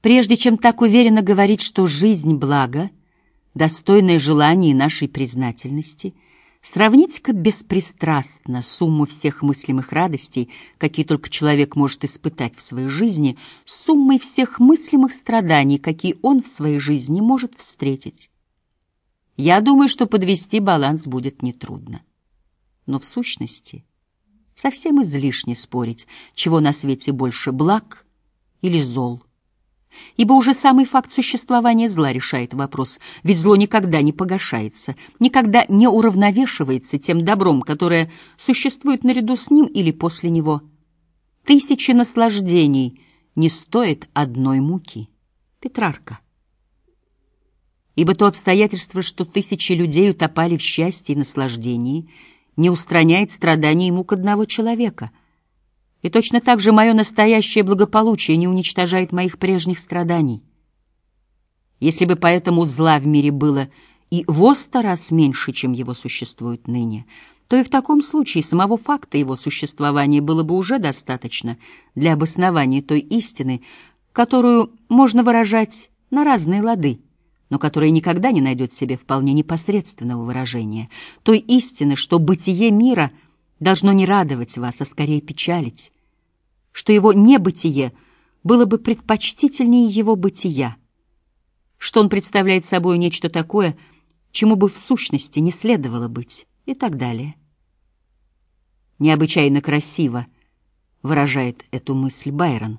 Прежде чем так уверенно говорить, что жизнь — благо, достойное желания нашей признательности, сравните-ка беспристрастно сумму всех мыслимых радостей, какие только человек может испытать в своей жизни, с суммой всех мыслимых страданий, какие он в своей жизни может встретить. Я думаю, что подвести баланс будет нетрудно. Но в сущности совсем излишне спорить, чего на свете больше благ или зол. Ибо уже самый факт существования зла решает вопрос, ведь зло никогда не погашается, никогда не уравновешивается тем добром, которое существует наряду с ним или после него. Тысячи наслаждений не стоят одной муки. Петрарка. Ибо то обстоятельство, что тысячи людей утопали в счастье и наслаждении, не устраняет страданий и мук одного человека — и точно так же мое настоящее благополучие не уничтожает моих прежних страданий. Если бы поэтому зла в мире было и во сто раз меньше, чем его существует ныне, то и в таком случае самого факта его существования было бы уже достаточно для обоснования той истины, которую можно выражать на разные лады, но которая никогда не найдет себе вполне непосредственного выражения, той истины, что бытие мира должно не радовать вас, а скорее печалить, что его небытие было бы предпочтительнее его бытия, что он представляет собой нечто такое, чему бы в сущности не следовало быть, и так далее. Необычайно красиво выражает эту мысль Байрон.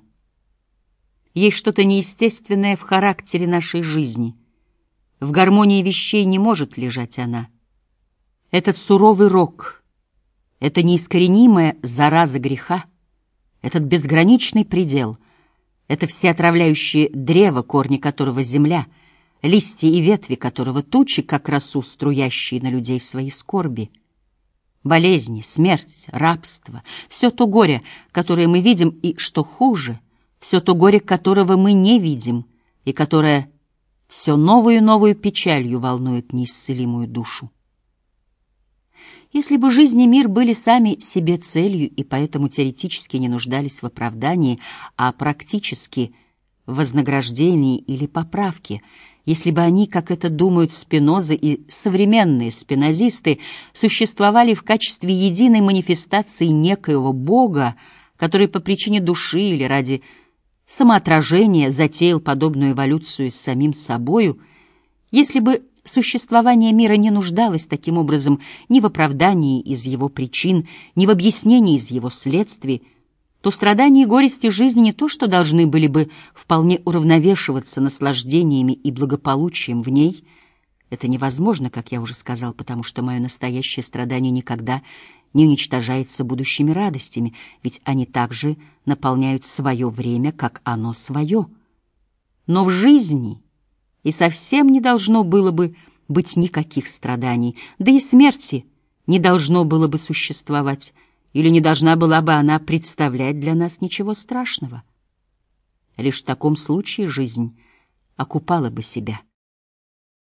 Есть что-то неестественное в характере нашей жизни. В гармонии вещей не может лежать она. Этот суровый рок, это неискоренимая зараза греха — этот безграничный предел, это всеотравляющее древо, корни которого земля, листья и ветви которого тучи, как росу, струящие на людей свои скорби. Болезни, смерть, рабство — все то горе, которое мы видим, и, что хуже, все то горе, которого мы не видим, и которое все новую и новую печалью волнует неисцелимую душу. Если бы жизнь и мир были сами себе целью и поэтому теоретически не нуждались в оправдании, а практически в вознаграждении или поправке, если бы они, как это думают Спиноза и современные спинозисты, существовали в качестве единой манифестации некоего Бога, который по причине души или ради самоотражения затеял подобную эволюцию с самим собою, если бы Существование мира не нуждалось таким образом ни в оправдании из его причин, ни в объяснении из его следствий, то страдания и горести жизни не то, что должны были бы вполне уравновешиваться наслаждениями и благополучием в ней. Это невозможно, как я уже сказал, потому что мое настоящее страдание никогда не уничтожается будущими радостями, ведь они также наполняют свое время, как оно свое. Но в жизни и совсем не должно было бы быть никаких страданий, да и смерти не должно было бы существовать, или не должна была бы она представлять для нас ничего страшного. Лишь в таком случае жизнь окупала бы себя.